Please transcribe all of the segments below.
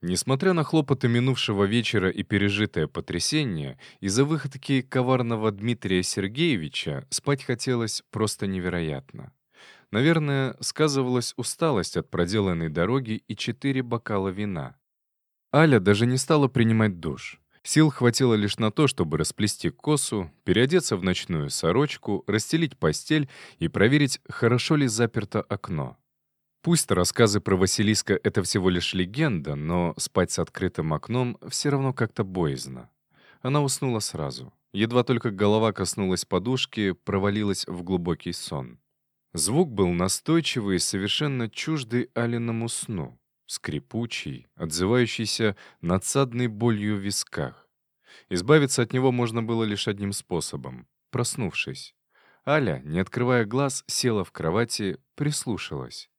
Несмотря на хлопоты минувшего вечера и пережитое потрясение, из-за выходки коварного Дмитрия Сергеевича спать хотелось просто невероятно. Наверное, сказывалась усталость от проделанной дороги и четыре бокала вина. Аля даже не стала принимать душ. Сил хватило лишь на то, чтобы расплести косу, переодеться в ночную сорочку, расстелить постель и проверить, хорошо ли заперто окно. Пусть рассказы про Василиска — это всего лишь легенда, но спать с открытым окном все равно как-то боязно. Она уснула сразу. Едва только голова коснулась подушки, провалилась в глубокий сон. Звук был настойчивый и совершенно чуждый Алиному сну, скрипучий, отзывающийся надсадной болью в висках. Избавиться от него можно было лишь одним способом — проснувшись. Аля, не открывая глаз, села в кровати, прислушалась.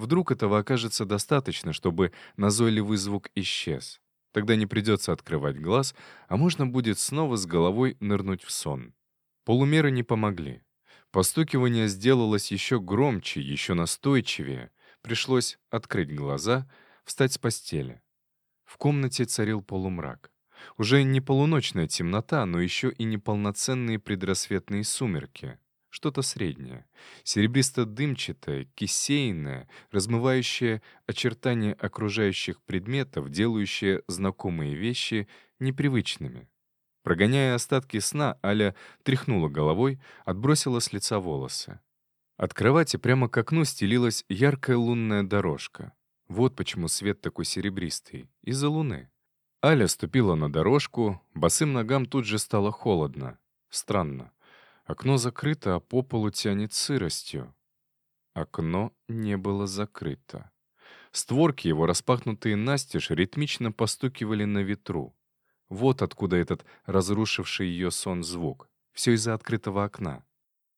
Вдруг этого окажется достаточно, чтобы назойливый звук исчез. Тогда не придется открывать глаз, а можно будет снова с головой нырнуть в сон. Полумеры не помогли. Постукивание сделалось еще громче, еще настойчивее. Пришлось открыть глаза, встать с постели. В комнате царил полумрак. Уже не полуночная темнота, но еще и неполноценные предрассветные сумерки что-то среднее, серебристо-дымчатое, кисейное, размывающее очертания окружающих предметов, делающее знакомые вещи непривычными. Прогоняя остатки сна, Аля тряхнула головой, отбросила с лица волосы. От кровати прямо к окну стелилась яркая лунная дорожка. Вот почему свет такой серебристый. Из-за луны. Аля ступила на дорожку, босым ногам тут же стало холодно. Странно. Окно закрыто, а по полу тянет сыростью. Окно не было закрыто. Створки его, распахнутые настежь, ритмично постукивали на ветру. Вот откуда этот разрушивший ее сон звук. Все из-за открытого окна.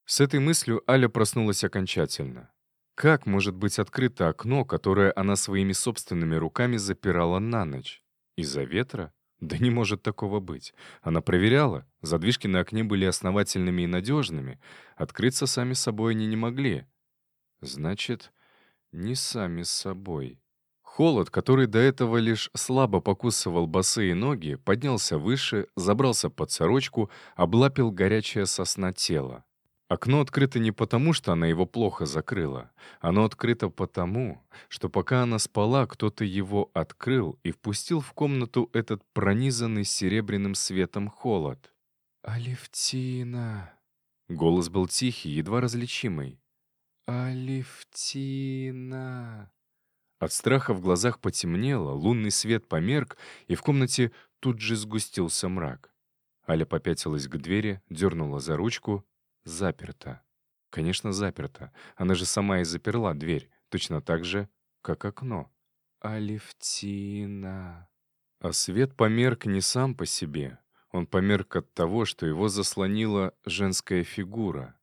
С этой мыслью Аля проснулась окончательно. Как может быть открыто окно, которое она своими собственными руками запирала на ночь? Из-за ветра? Да не может такого быть. Она проверяла. Задвижки на окне были основательными и надежными. Открыться сами собой они не могли. Значит, не сами собой. Холод, который до этого лишь слабо покусывал босые ноги, поднялся выше, забрался под сорочку, облапил горячее сосна тела. Окно открыто не потому, что она его плохо закрыла. Оно открыто потому, что пока она спала, кто-то его открыл и впустил в комнату этот пронизанный серебряным светом холод. «Алевтина!» Голос был тихий, едва различимый. «Алевтина!» От страха в глазах потемнело, лунный свет померк, и в комнате тут же сгустился мрак. Аля попятилась к двери, дернула за ручку, Заперто. Конечно, заперто. Она же сама и заперла дверь, точно так же, как окно. Алевтина. А свет померк не сам по себе. Он померк от того, что его заслонила женская фигура.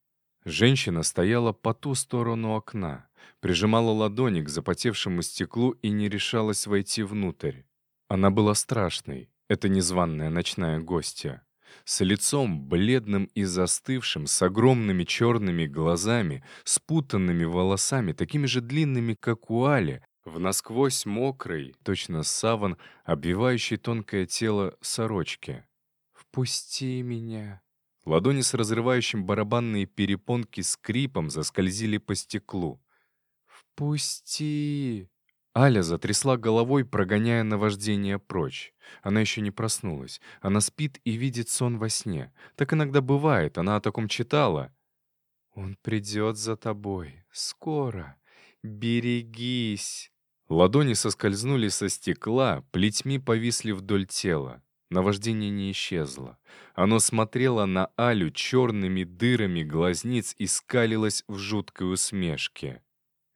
Женщина стояла по ту сторону окна, прижимала ладони к запотевшему стеклу и не решалась войти внутрь. Она была страшной, эта незваная ночная гостья с лицом бледным и застывшим, с огромными черными глазами, спутанными волосами, такими же длинными, как у Али, в насквозь мокрой, точно саван, обвивающий тонкое тело сорочки. «Впусти меня!» Ладони с разрывающим барабанные перепонки скрипом заскользили по стеклу. «Впусти!» Аля затрясла головой, прогоняя наваждение прочь. Она еще не проснулась. Она спит и видит сон во сне. Так иногда бывает, она о таком читала. «Он придет за тобой. Скоро. Берегись!» Ладони соскользнули со стекла, плетьми повисли вдоль тела. Наваждение не исчезло. Оно смотрело на Алю черными дырами глазниц и скалилось в жуткой усмешке.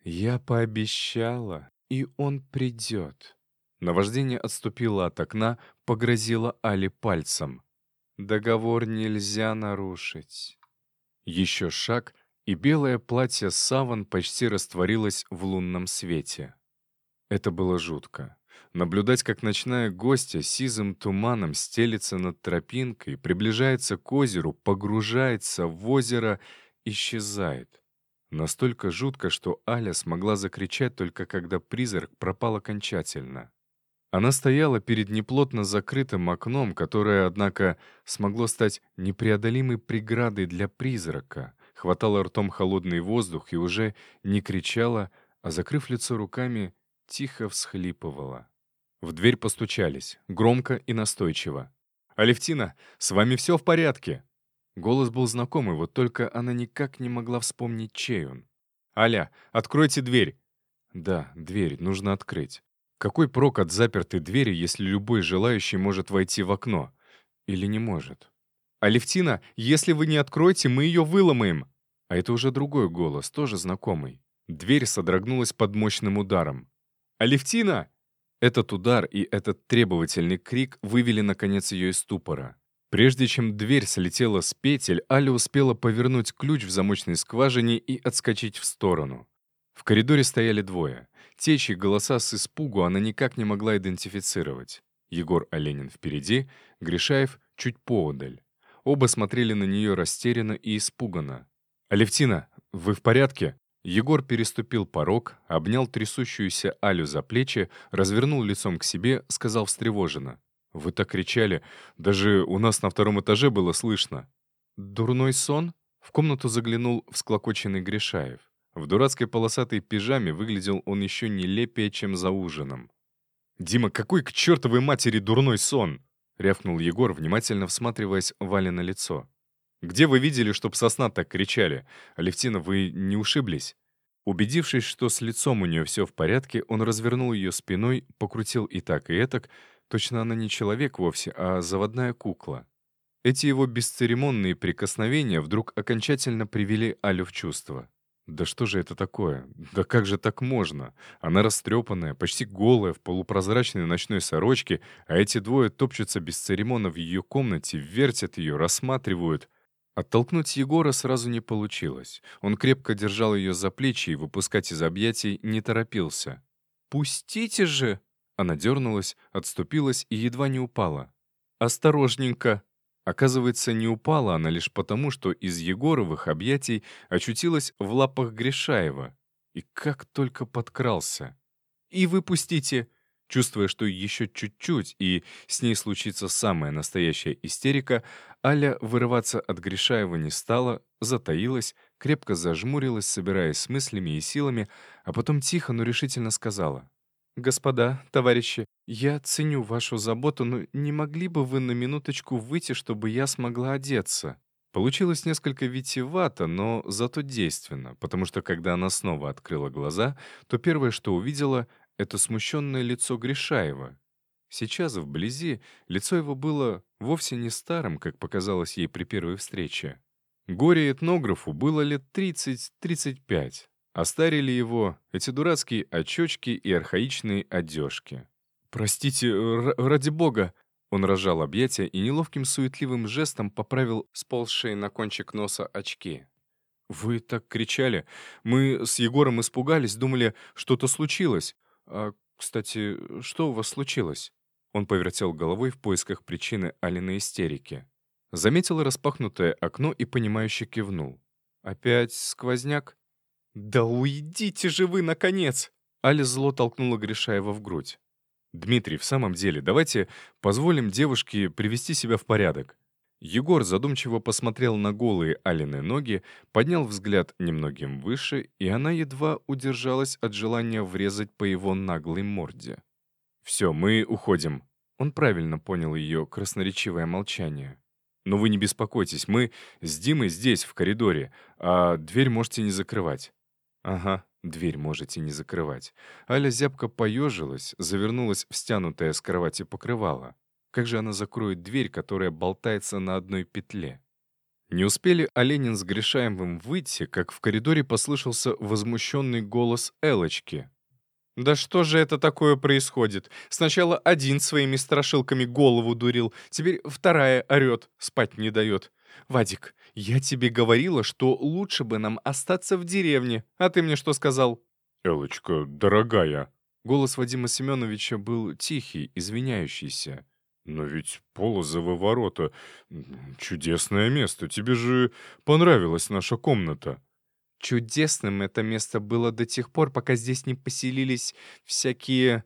«Я пообещала, и он придет». Наваждение отступило от окна, погрозило Али пальцем. «Договор нельзя нарушить». Еще шаг, и белое платье саван почти растворилось в лунном свете. Это было жутко. Наблюдать, как ночная гостья сизым туманом стелится над тропинкой, приближается к озеру, погружается в озеро, исчезает. Настолько жутко, что Аля смогла закричать только когда призрак пропал окончательно. Она стояла перед неплотно закрытым окном, которое, однако, смогло стать непреодолимой преградой для призрака, хватала ртом холодный воздух и уже не кричала, а, закрыв лицо руками, тихо всхлипывала. В дверь постучались, громко и настойчиво. «Алевтина, с вами все в порядке?» Голос был знакомый, вот только она никак не могла вспомнить, чей он. «Аля, откройте дверь!» «Да, дверь нужно открыть. Какой прок от запертой двери, если любой желающий может войти в окно? Или не может?» «Алевтина, если вы не откроете, мы ее выломаем!» А это уже другой голос, тоже знакомый. Дверь содрогнулась под мощным ударом. «Алевтина!» Этот удар и этот требовательный крик вывели, наконец, ее из ступора. Прежде чем дверь слетела с петель, Аля успела повернуть ключ в замочной скважине и отскочить в сторону. В коридоре стояли двое. Те, чьи голоса с испугу она никак не могла идентифицировать. Егор Оленин впереди, Гришаев чуть поодаль. Оба смотрели на нее растерянно и испуганно. «Алевтина, вы в порядке?» Егор переступил порог, обнял трясущуюся Алю за плечи, развернул лицом к себе, сказал встревоженно. «Вы так кричали. Даже у нас на втором этаже было слышно». «Дурной сон?» В комнату заглянул всклокоченный Гришаев. В дурацкой полосатой пижаме выглядел он еще нелепее, чем за ужином. «Дима, какой к чертовой матери дурной сон?» — рявкнул Егор, внимательно всматриваясь Вале на лицо. Где вы видели, чтоб сосна так кричали? Алевтина, вы не ушиблись?» Убедившись, что с лицом у нее все в порядке, он развернул ее спиной, покрутил и так, и этак. Точно она не человек вовсе, а заводная кукла. Эти его бесцеремонные прикосновения вдруг окончательно привели Алю в чувство. Да что же это такое? Да как же так можно? Она растрепанная, почти голая, в полупрозрачной ночной сорочке, а эти двое топчутся без церемона в ее комнате, вертят ее, рассматривают. Оттолкнуть Егора сразу не получилось. Он крепко держал ее за плечи и выпускать из объятий не торопился. «Пустите же!» Она дернулась, отступилась и едва не упала. «Осторожненько!» Оказывается, не упала она лишь потому, что из Егоровых объятий очутилась в лапах Гришаева. И как только подкрался. «И выпустите!» Чувствуя, что еще чуть-чуть, и с ней случится самая настоящая истерика, Аля вырываться от Гришаева не стала, затаилась, крепко зажмурилась, собираясь с мыслями и силами, а потом тихо, но решительно сказала. «Господа, товарищи, я ценю вашу заботу, но не могли бы вы на минуточку выйти, чтобы я смогла одеться?» Получилось несколько витиевато, но зато действенно, потому что когда она снова открыла глаза, то первое, что увидела, это смущенное лицо Гришаева. Сейчас, вблизи, лицо его было вовсе не старым, как показалось ей при первой встрече. Горе-этнографу было лет 30-35. Остарили его эти дурацкие очечки и архаичные одежки. «Простите, ради бога!» Он разжал объятия и неловким суетливым жестом поправил сползшие на кончик носа очки. «Вы так кричали. Мы с Егором испугались, думали, что-то случилось. «А, кстати, что у вас случилось?» Он повертел головой в поисках причины Алины истерики. Заметил распахнутое окно и, понимающе кивнул. «Опять сквозняк?» «Да уйдите же вы, наконец!» Аля зло толкнула Гришаева в грудь. «Дмитрий, в самом деле, давайте позволим девушке привести себя в порядок. Егор задумчиво посмотрел на голые Алины ноги, поднял взгляд немногим выше, и она едва удержалась от желания врезать по его наглой морде. «Все, мы уходим». Он правильно понял ее красноречивое молчание. «Но вы не беспокойтесь, мы с Димой здесь, в коридоре, а дверь можете не закрывать». «Ага, дверь можете не закрывать». Аля зябко поежилась, завернулась в стянутое с кровати покрывало. Как же она закроет дверь, которая болтается на одной петле? Не успели Оленин с Гришаевым выйти, как в коридоре послышался возмущенный голос Элочки. «Да что же это такое происходит? Сначала один своими страшилками голову дурил, теперь вторая орет, спать не дает. Вадик, я тебе говорила, что лучше бы нам остаться в деревне, а ты мне что сказал?» «Элочка, дорогая!» Голос Вадима Семеновича был тихий, извиняющийся. «Но ведь Полозовы ворота — чудесное место. Тебе же понравилась наша комната». «Чудесным это место было до тех пор, пока здесь не поселились всякие...»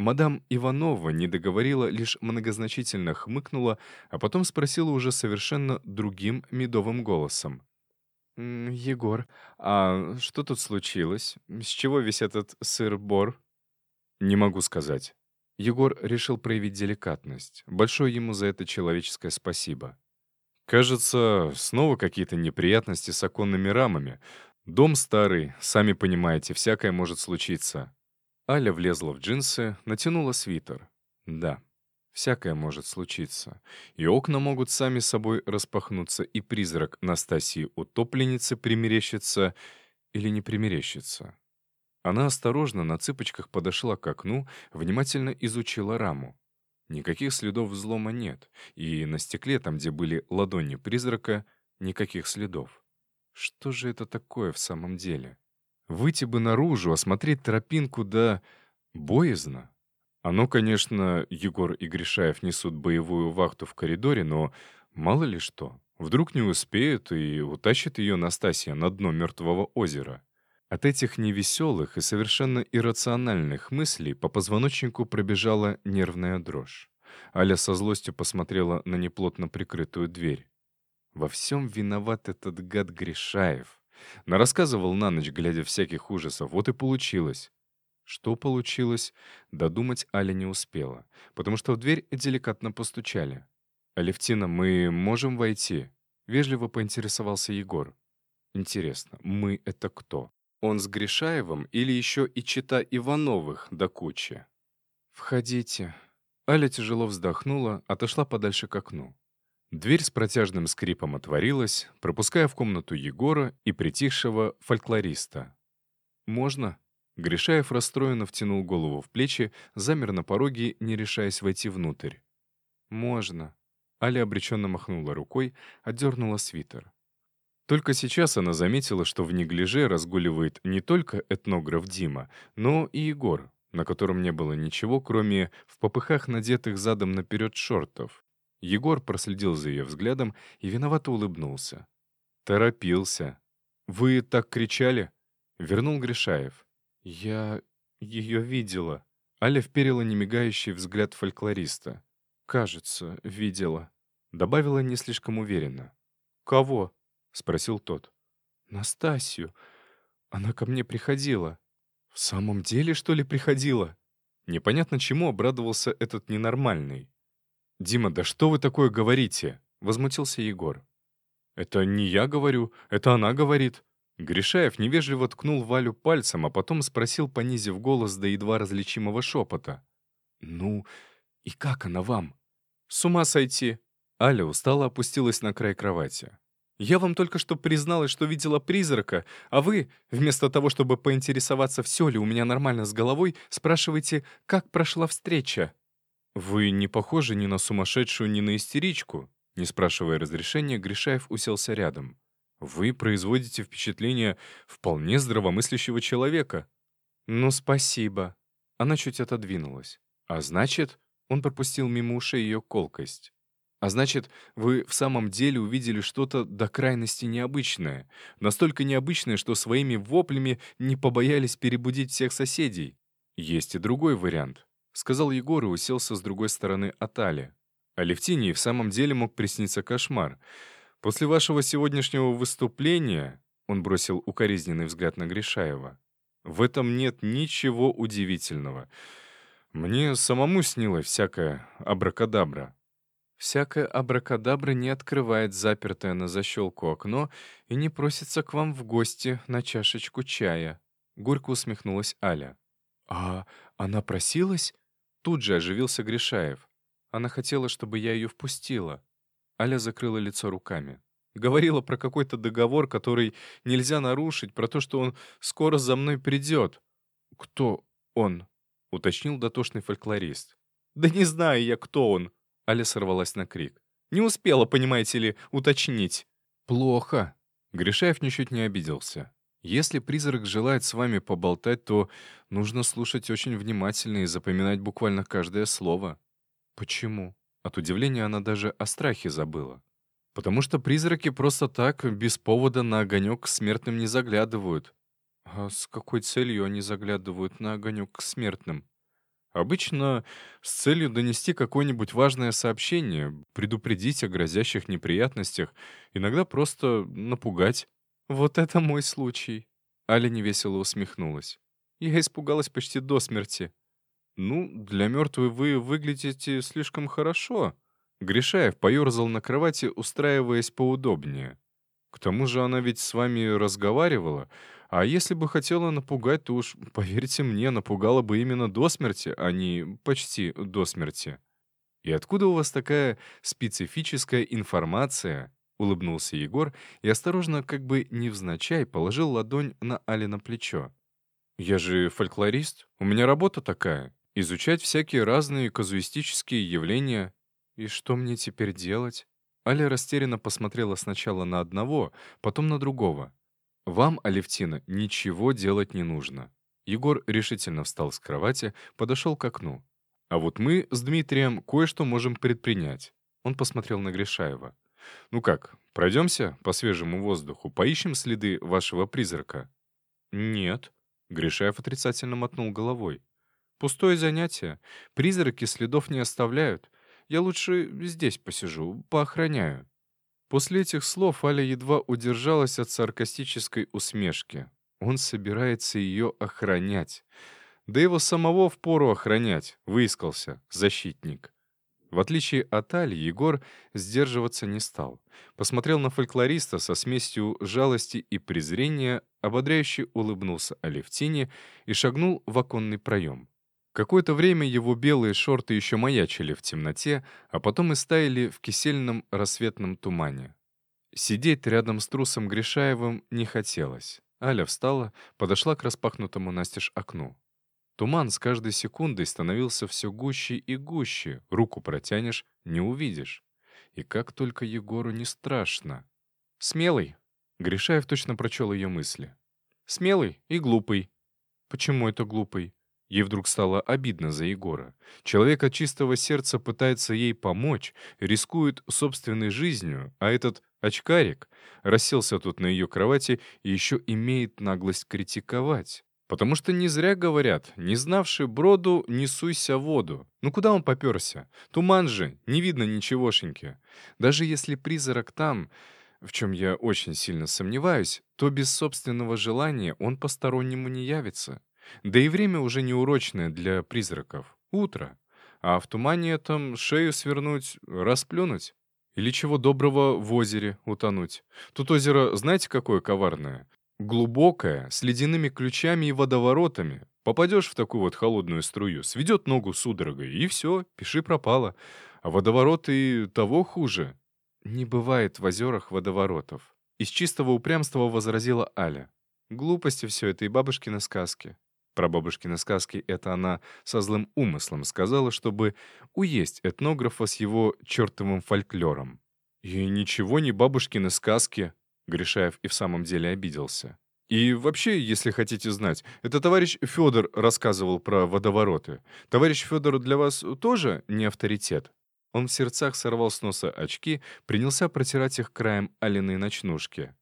Мадам Иванова не договорила, лишь многозначительно хмыкнула, а потом спросила уже совершенно другим медовым голосом. «Егор, а что тут случилось? С чего весь этот сыр-бор?» «Не могу сказать». Егор решил проявить деликатность. Большое ему за это человеческое спасибо. «Кажется, снова какие-то неприятности с оконными рамами. Дом старый, сами понимаете, всякое может случиться». Аля влезла в джинсы, натянула свитер. «Да, Всякое может случиться. И окна могут сами собой распахнуться, и призрак Настасии утопленницы примерещится или не примерещится. Она осторожно на цыпочках подошла к окну, внимательно изучила раму. Никаких следов взлома нет, и на стекле, там, где были ладони призрака, никаких следов. Что же это такое в самом деле? Выйти бы наружу, осмотреть тропинку, да боязно. Оно, конечно, Егор и Гришаев несут боевую вахту в коридоре, но мало ли что. Вдруг не успеют и утащит ее Настасья на дно мертвого озера. От этих невеселых и совершенно иррациональных мыслей по позвоночнику пробежала нервная дрожь. Аля со злостью посмотрела на неплотно прикрытую дверь. Во всем виноват этот гад Гришаев. Нарассказывал на ночь, глядя всяких ужасов. Вот и получилось. Что получилось, додумать Аля не успела, потому что в дверь деликатно постучали. «Алевтина, мы можем войти?» — вежливо поинтересовался Егор. «Интересно, мы — это кто? Он с Гришаевым или еще и чита Ивановых до кучи?» «Входите». Аля тяжело вздохнула, отошла подальше к окну. Дверь с протяжным скрипом отворилась, пропуская в комнату Егора и притихшего фольклориста. «Можно?» Гришаев расстроенно втянул голову в плечи, замер на пороге, не решаясь войти внутрь. «Можно». Аля обреченно махнула рукой, отдернула свитер. Только сейчас она заметила, что в неглиже разгуливает не только этнограф Дима, но и Егор, на котором не было ничего, кроме в попыхах надетых задом наперед шортов. Егор проследил за ее взглядом и виновато улыбнулся. «Торопился. Вы так кричали?» — вернул Гришаев. «Я ее видела». Аля вперила немигающий взгляд фольклориста. «Кажется, видела». Добавила не слишком уверенно. «Кого?» — спросил тот. «Настасью. Она ко мне приходила». «В самом деле, что ли, приходила?» Непонятно чему обрадовался этот ненормальный. «Дима, да что вы такое говорите?» — возмутился Егор. «Это не я говорю, это она говорит», Гришаев невежливо ткнул Валю пальцем, а потом спросил, понизив голос до едва различимого шепота. «Ну, и как она вам?» «С ума сойти!» Аля устало опустилась на край кровати. «Я вам только что призналась, что видела призрака, а вы, вместо того, чтобы поинтересоваться, все ли у меня нормально с головой, спрашиваете, как прошла встреча?» «Вы не похожи ни на сумасшедшую, ни на истеричку», не спрашивая разрешения, Гришаев уселся рядом. Вы производите впечатление вполне здравомыслящего человека. Ну, спасибо. Она чуть отодвинулась. А значит, он пропустил мимо ушей ее колкость. А значит, вы в самом деле увидели что-то до крайности необычное. Настолько необычное, что своими воплями не побоялись перебудить всех соседей. Есть и другой вариант. Сказал Егор и уселся с другой стороны от Али. А Левтине в самом деле мог присниться кошмар — После вашего сегодняшнего выступления, он бросил укоризненный взгляд на Гришаева, в этом нет ничего удивительного. Мне самому снилось всякое абракадабра. Всякое абракадабра не открывает запертое на защелку окно и не просится к вам в гости на чашечку чая. Горько усмехнулась Аля. «А она просилась?» Тут же оживился Гришаев. Она хотела, чтобы я ее впустила. Аля закрыла лицо руками. Говорила про какой-то договор, который нельзя нарушить, про то, что он скоро за мной придет. «Кто он?» — уточнил дотошный фольклорист. «Да не знаю я, кто он!» — Аля сорвалась на крик. «Не успела, понимаете ли, уточнить». «Плохо». Гришаев ничуть не обиделся. «Если призрак желает с вами поболтать, то нужно слушать очень внимательно и запоминать буквально каждое слово». «Почему?» От удивления она даже о страхе забыла. Потому что призраки просто так, без повода на огонек к смертным не заглядывают. А с какой целью они заглядывают на огонек к смертным? Обычно с целью донести какое-нибудь важное сообщение, предупредить о грозящих неприятностях, иногда просто напугать. «Вот это мой случай!» Аля невесело усмехнулась. «Я испугалась почти до смерти». «Ну, для мертвой вы выглядите слишком хорошо». Гришаев поерзал на кровати, устраиваясь поудобнее. «К тому же она ведь с вами разговаривала, а если бы хотела напугать, то уж, поверьте мне, напугала бы именно до смерти, а не почти до смерти». «И откуда у вас такая специфическая информация?» — улыбнулся Егор и осторожно, как бы невзначай, положил ладонь на Али на плечо. «Я же фольклорист, у меня работа такая — изучать всякие разные казуистические явления. И что мне теперь делать?» Аля растерянно посмотрела сначала на одного, потом на другого. «Вам, Алевтина, ничего делать не нужно». Егор решительно встал с кровати, подошел к окну. «А вот мы с Дмитрием кое-что можем предпринять». Он посмотрел на Гришаева. «Ну как, пройдемся по свежему воздуху, поищем следы вашего призрака?» «Нет», — Гришаев отрицательно мотнул головой. «Пустое занятие. Призраки следов не оставляют. Я лучше здесь посижу, поохраняю». После этих слов Аля едва удержалась от саркастической усмешки. Он собирается ее охранять. Да его самого впору охранять, выискался, защитник. В отличие от Али, Егор сдерживаться не стал. Посмотрел на фольклориста со смесью жалости и презрения, ободряюще улыбнулся Алевтине и шагнул в оконный проем. Какое-то время его белые шорты еще маячили в темноте, а потом и стаяли в кисельном рассветном тумане. Сидеть рядом с трусом Гришаевым не хотелось. Аля встала, подошла к распахнутому настежь окну. Туман с каждой секундой становился все гуще и гуще, руку протянешь — не увидишь. И как только Егору не страшно. «Смелый!» — Гришаев точно прочел ее мысли. «Смелый и глупый». «Почему это глупый?» Ей вдруг стало обидно за Егора. Человек от чистого сердца пытается ей помочь, рискует собственной жизнью, а этот очкарик расселся тут на ее кровати и еще имеет наглость критиковать. Потому что не зря говорят, не знавший броду, не суйся в воду. Ну куда он поперся? Туман же, не видно ничегошеньки. Даже если призрак там, в чем я очень сильно сомневаюсь, то без собственного желания он постороннему не явится. Да и время уже неурочное для призраков. Утро. А в тумане этом шею свернуть, расплюнуть. Или чего доброго в озере утонуть. Тут озеро, знаете, какое коварное? Глубокое, с ледяными ключами и водоворотами. Попадешь в такую вот холодную струю, сведет ногу судорогой, и все, пиши пропало. А водовороты того хуже. Не бывает в озерах водоворотов. Из чистого упрямства возразила Аля. Глупости все это и бабушкины сказки. Про бабушкины сказки это она со злым умыслом сказала, чтобы уесть этнографа с его чертовым фольклором. И ничего не бабушкины сказки. Гришаев и в самом деле обиделся. И вообще, если хотите знать, это товарищ Федор рассказывал про водовороты. Товарищ Федор для вас тоже не авторитет? Он в сердцах сорвал с носа очки, принялся протирать их краем Алиной ночнушки.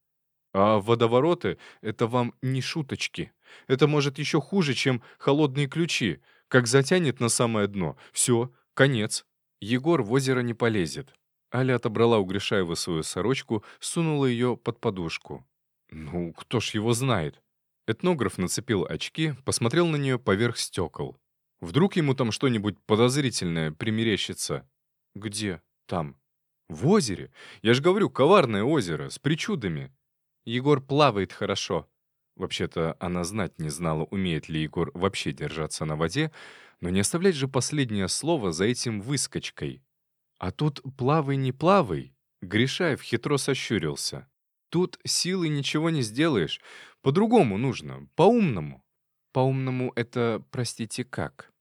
А водовороты — это вам не шуточки. Это может еще хуже, чем холодные ключи. Как затянет на самое дно. Все, конец. Егор в озеро не полезет. Аля отобрала у Гришаева свою сорочку, сунула ее под подушку. Ну, кто ж его знает? Этнограф нацепил очки, посмотрел на нее поверх стекол. Вдруг ему там что-нибудь подозрительное примерещится? Где? Там. В озере? Я же говорю, коварное озеро, с причудами. Егор плавает хорошо. Вообще-то она знать не знала, умеет ли Егор вообще держаться на воде, но не оставлять же последнее слово за этим выскочкой. А тут плавай не плавай. Гришаев хитро сощурился. Тут силой ничего не сделаешь. По-другому нужно, по-умному. По-умному это, простите, как?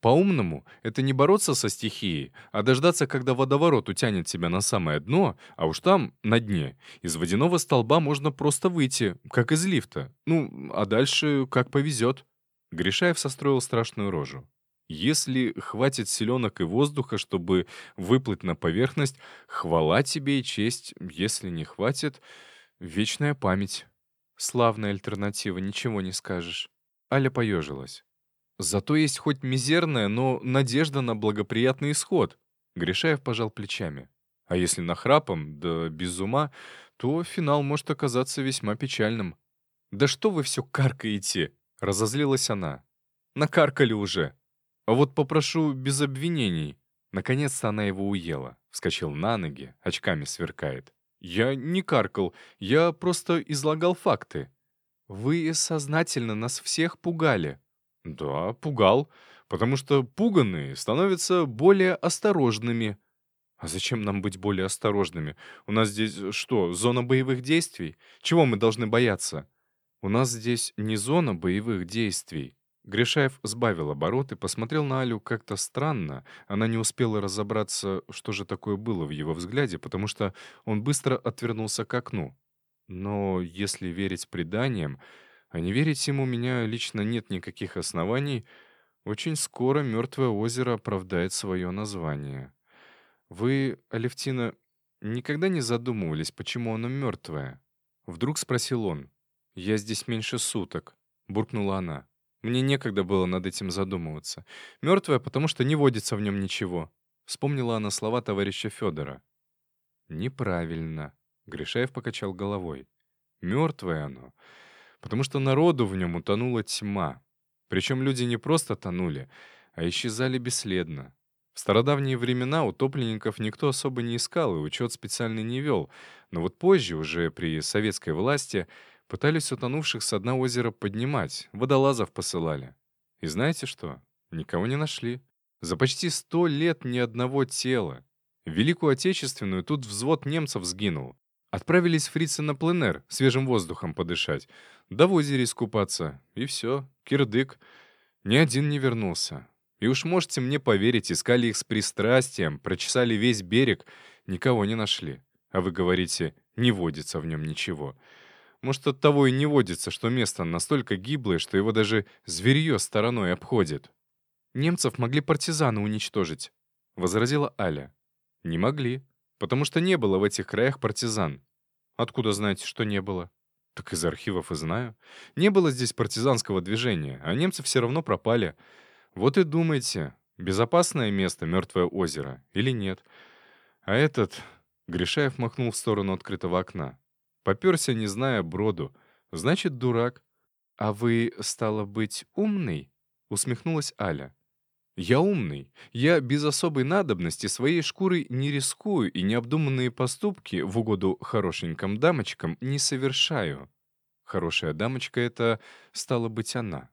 По-умному — это не бороться со стихией, а дождаться, когда водоворот утянет тебя на самое дно, а уж там, на дне, из водяного столба можно просто выйти, как из лифта. Ну, а дальше как повезет. Гришаев состроил страшную рожу. Если хватит селенок и воздуха, чтобы выплыть на поверхность, хвала тебе и честь. Если не хватит, вечная память. Славная альтернатива, ничего не скажешь. Аля поежилась. Зато есть хоть мизерная, но надежда на благоприятный исход. Гришаев пожал плечами. А если нахрапом, да без ума, то финал может оказаться весьма печальным. «Да что вы все каркаете?» — разозлилась она. «Накаркали уже. А вот попрошу без обвинений». Наконец-то она его уела. Вскочил на ноги, очками сверкает. «Я не каркал, я просто излагал факты». «Вы сознательно нас всех пугали». «Да, пугал, потому что пуганные становятся более осторожными». «А зачем нам быть более осторожными? У нас здесь что, зона боевых действий? Чего мы должны бояться?» «У нас здесь не зона боевых действий». Гришаев сбавил обороты, посмотрел на Алю как-то странно. Она не успела разобраться, что же такое было в его взгляде, потому что он быстро отвернулся к окну. Но если верить преданиям, а не верить ему у меня лично нет никаких оснований, очень скоро Мертвое озеро оправдает свое название. Вы, Алевтина, никогда не задумывались, почему оно мертвое? Вдруг спросил он. «Я здесь меньше суток», — буркнула она. «Мне некогда было над этим задумываться. Мертвое, потому что не водится в нем ничего», — вспомнила она слова товарища Федора. «Неправильно», — Гришаев покачал головой. «Мертвое оно, потому что народу в нем утонула тьма. Причем люди не просто тонули, а исчезали бесследно. В стародавние времена утопленников никто особо не искал и учет специально не вел, но вот позже, уже при советской власти, пытались утонувших с дна озера поднимать, водолазов посылали. И знаете что? Никого не нашли. За почти сто лет ни одного тела. Великую Отечественную тут взвод немцев сгинул. Отправились фрицы на пленэр, свежим воздухом подышать. Да в озере искупаться. И все, кирдык. Ни один не вернулся. И уж можете мне поверить, искали их с пристрастием, прочесали весь берег, никого не нашли. А вы говорите, не водится в нем ничего. Может, от того и не водится, что место настолько гиблое, что его даже зверье стороной обходит. «Немцев могли партизаны уничтожить», — возразила Аля. «Не могли, потому что не было в этих краях партизан». «Откуда знаете, что не было?» «Так из архивов и знаю. Не было здесь партизанского движения, а немцы все равно пропали. Вот и думайте, безопасное место Мертвое озеро или нет. А этот...» Гришаев махнул в сторону открытого окна. Поперся, не зная броду. Значит, дурак. «А вы, стало быть, умный?» — усмехнулась Аля. «Я умный. Я без особой надобности своей шкурой не рискую и необдуманные поступки в угоду хорошеньким дамочкам не совершаю. Хорошая дамочка — это, стало быть, она.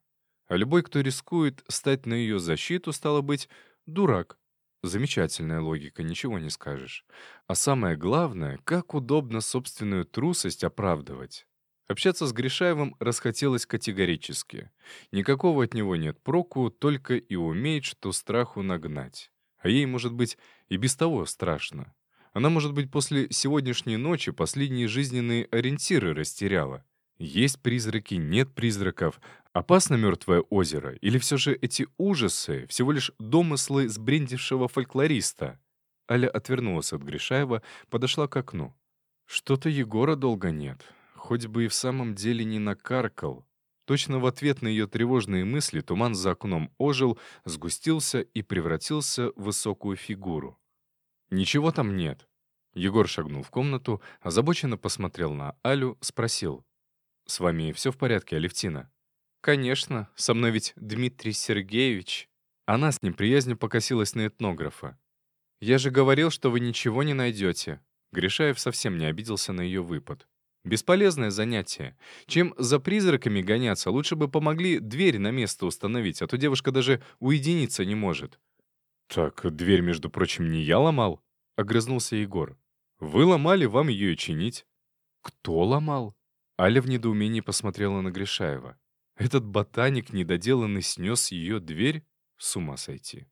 А любой, кто рискует стать на ее защиту, стало быть, дурак. Замечательная логика, ничего не скажешь. А самое главное, как удобно собственную трусость оправдывать. Общаться с Гришаевым расхотелось категорически. Никакого от него нет проку, только и умеет, что страху нагнать. А ей, может быть, и без того страшно. Она, может быть, после сегодняшней ночи последние жизненные ориентиры растеряла. Есть призраки, нет призраков. Опасно мертвое озеро? Или все же эти ужасы — всего лишь домыслы сбрендившего фольклориста? Аля отвернулась от Гришаева, подошла к окну. Что-то Егора долго нет. Хоть бы и в самом деле не накаркал. Точно в ответ на ее тревожные мысли туман за окном ожил, сгустился и превратился в высокую фигуру. «Ничего там нет». Егор шагнул в комнату, озабоченно посмотрел на Алю, спросил. «С вами все в порядке, Алевтина?» «Конечно, со мной ведь Дмитрий Сергеевич». Она с неприязнью покосилась на этнографа. «Я же говорил, что вы ничего не найдете». Гришаев совсем не обиделся на ее выпад. «Бесполезное занятие. Чем за призраками гоняться, лучше бы помогли дверь на место установить, а то девушка даже уединиться не может». «Так, дверь, между прочим, не я ломал?» — огрызнулся Егор. «Вы ломали, вам ее и чинить». «Кто ломал?» Аля в недоумении посмотрела на Гришаева. Этот ботаник недоделанный снес ее дверь? С ума сойти.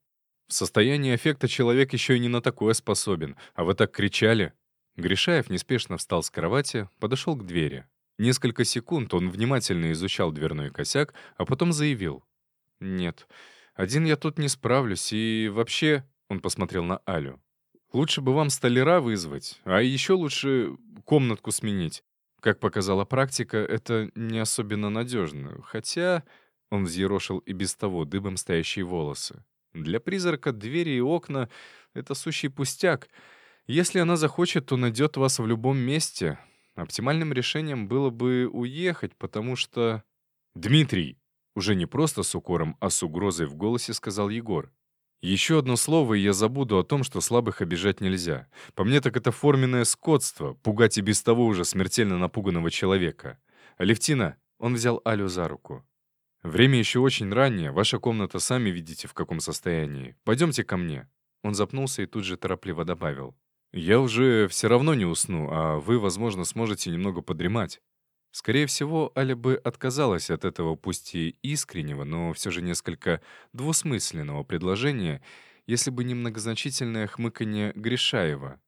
В состоянии эффекта человек еще и не на такое способен, а вы так кричали. Гришаев неспешно встал с кровати, подошел к двери. Несколько секунд он внимательно изучал дверной косяк, а потом заявил. «Нет, один я тут не справлюсь, и вообще...» — он посмотрел на Алю. «Лучше бы вам столяра вызвать, а еще лучше комнатку сменить. Как показала практика, это не особенно надежно. Хотя, Он взъерошил и без того дыбом стоящие волосы. Для призрака двери и окна — это сущий пустяк. Если она захочет, то найдет вас в любом месте. Оптимальным решением было бы уехать, потому что... «Дмитрий!» Уже не просто с укором, а с угрозой в голосе сказал Егор. «Еще одно слово, и я забуду о том, что слабых обижать нельзя. По мне так это форменное скотство, пугать и без того уже смертельно напуганного человека. Алевтина!» Он взял Алю за руку. «Время еще очень раннее, ваша комната сами видите, в каком состоянии. Пойдемте ко мне». Он запнулся и тут же торопливо добавил. «Я уже все равно не усну, а вы, возможно, сможете немного подремать». Скорее всего, Аля бы отказалась от этого пусть и искреннего, но все же несколько двусмысленного предложения, если бы не многозначительное хмыканье Гришаева.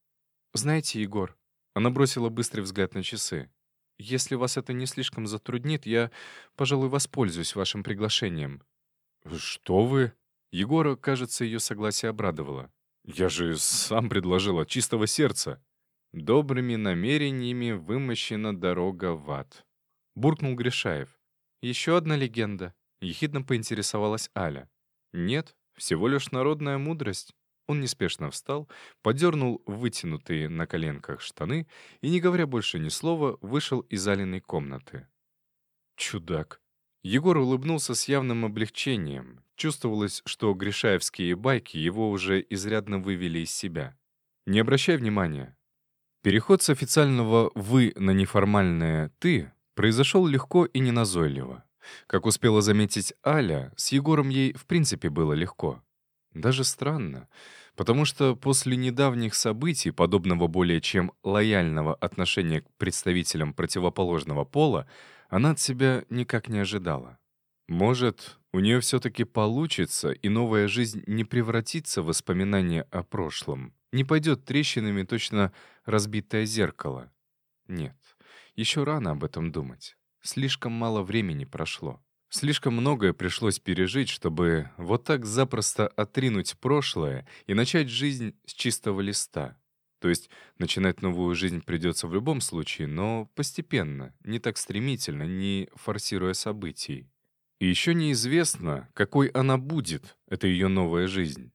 «Знаете, Егор...» Она бросила быстрый взгляд на часы. Если вас это не слишком затруднит, я, пожалуй, воспользуюсь вашим приглашением». «Что вы?» Егора, кажется, ее согласие обрадовало. «Я же сам предложил от чистого сердца». «Добрыми намерениями вымощена дорога в ад», — буркнул Гришаев. «Еще одна легенда», — ехидно поинтересовалась Аля. «Нет, всего лишь народная мудрость. Он неспешно встал, подернул вытянутые на коленках штаны и, не говоря больше ни слова, вышел из заленной комнаты. «Чудак!» Егор улыбнулся с явным облегчением. Чувствовалось, что гришаевские байки его уже изрядно вывели из себя. «Не обращай внимания». Переход с официального «вы» на неформальное «ты» произошел легко и неназойливо. Как успела заметить Аля, с Егором ей в принципе было легко. Даже странно, потому что после недавних событий, подобного более чем лояльного отношения к представителям противоположного пола, она от себя никак не ожидала. Может, у нее все-таки получится, и новая жизнь не превратится в воспоминания о прошлом, не пойдет трещинами точно разбитое зеркало. Нет, еще рано об этом думать. Слишком мало времени прошло. Слишком многое пришлось пережить, чтобы вот так запросто отринуть прошлое и начать жизнь с чистого листа. То есть начинать новую жизнь придется в любом случае, но постепенно, не так стремительно, не форсируя событий. И еще неизвестно, какой она будет, это ее новая жизнь.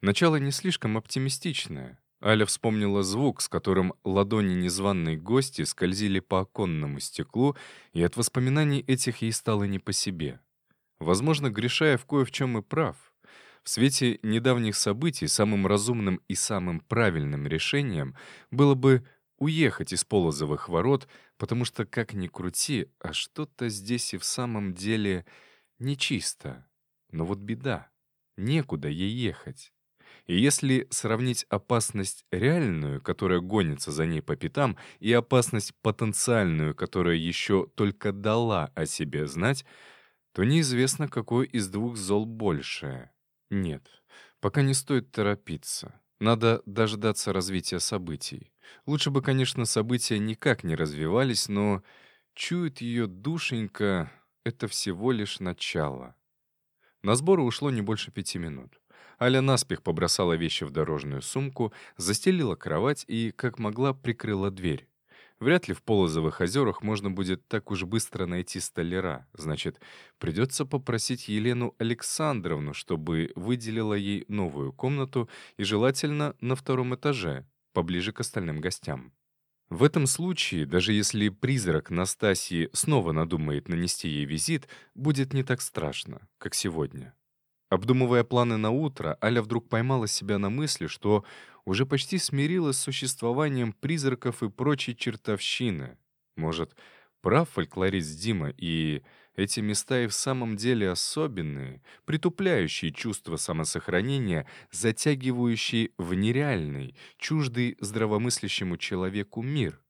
Начало не слишком оптимистичное. Аля вспомнила звук, с которым ладони незваной гости скользили по оконному стеклу, и от воспоминаний этих ей стало не по себе. Возможно, Гришаев кое в чем и прав. В свете недавних событий самым разумным и самым правильным решением было бы уехать из Полозовых ворот, потому что, как ни крути, а что-то здесь и в самом деле нечисто. Но вот беда. Некуда ей ехать. И если сравнить опасность реальную, которая гонится за ней по пятам, и опасность потенциальную, которая еще только дала о себе знать, то неизвестно, какой из двух зол большее. Нет, пока не стоит торопиться. Надо дождаться развития событий. Лучше бы, конечно, события никак не развивались, но чует ее душенька — это всего лишь начало. На сборы ушло не больше пяти минут. Аля наспех побросала вещи в дорожную сумку, застелила кровать и, как могла, прикрыла дверь. Вряд ли в Полозовых озерах можно будет так уж быстро найти столяра. Значит, придется попросить Елену Александровну, чтобы выделила ей новую комнату и желательно на втором этаже, поближе к остальным гостям. В этом случае, даже если призрак Настасьи снова надумает нанести ей визит, будет не так страшно, как сегодня. Обдумывая планы на утро, Аля вдруг поймала себя на мысли, что уже почти смирилась с существованием призраков и прочей чертовщины. Может, прав фольклорист Дима, и эти места и в самом деле особенные, притупляющие чувство самосохранения, затягивающие в нереальный, чуждый здравомыслящему человеку мир.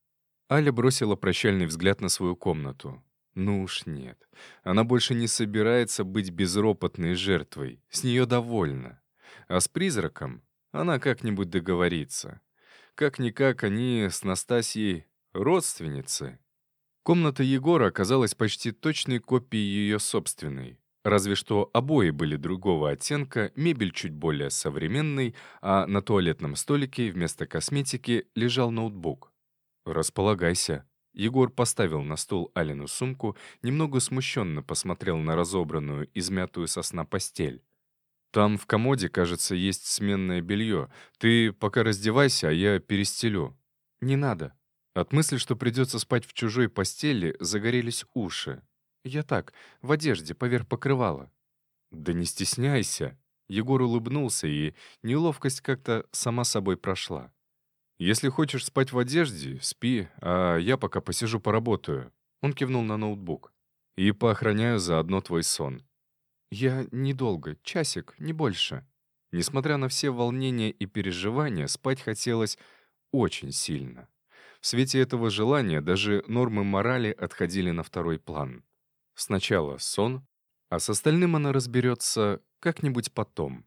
Аля бросила прощальный взгляд на свою комнату. Ну уж нет. Она больше не собирается быть безропотной жертвой. С нее довольна. А с призраком она как-нибудь договорится. Как-никак они с Настасьей родственницы. Комната Егора оказалась почти точной копией ее собственной. Разве что обои были другого оттенка, мебель чуть более современной, а на туалетном столике вместо косметики лежал ноутбук. «Располагайся», Егор поставил на стол Алину сумку, немного смущенно посмотрел на разобранную, измятую сосна постель. «Там в комоде, кажется, есть сменное белье. Ты пока раздевайся, а я перестелю». «Не надо». От мысли, что придется спать в чужой постели, загорелись уши. «Я так, в одежде, поверх покрывала». «Да не стесняйся». Егор улыбнулся, и неловкость как-то сама собой прошла. «Если хочешь спать в одежде, спи, а я пока посижу поработаю». Он кивнул на ноутбук. «И поохраняю заодно твой сон. «Я недолго, часик, не больше». Несмотря на все волнения и переживания, спать хотелось очень сильно. В свете этого желания даже нормы морали отходили на второй план. Сначала сон, а с остальным она разберется как-нибудь потом.